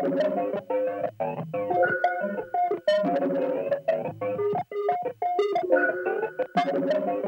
Thank you.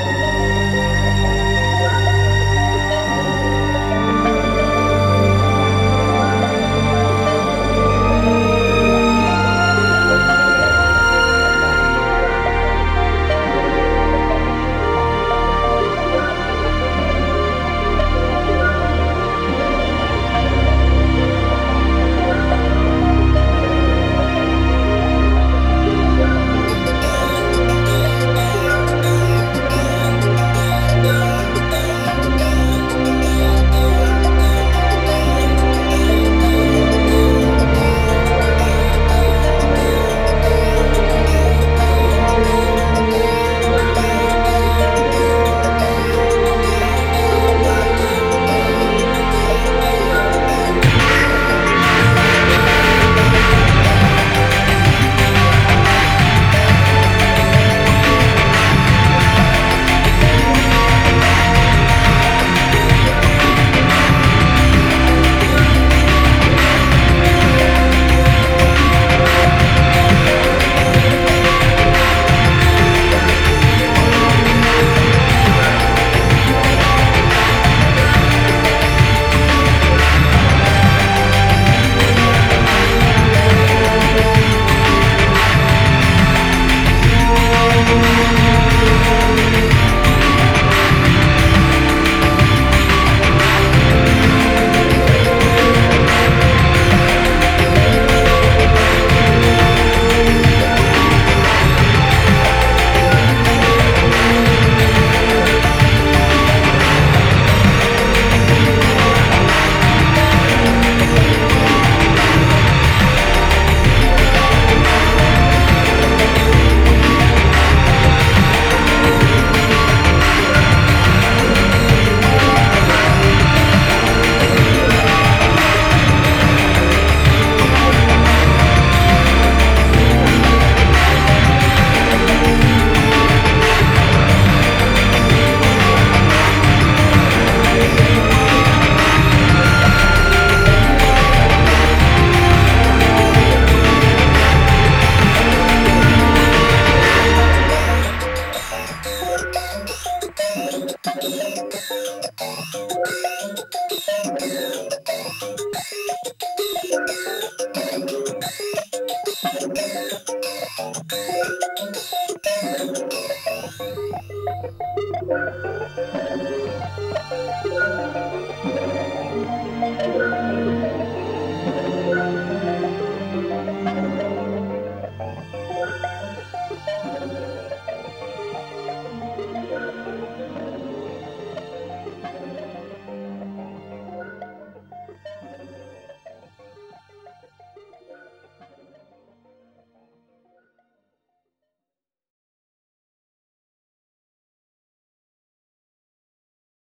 Música Música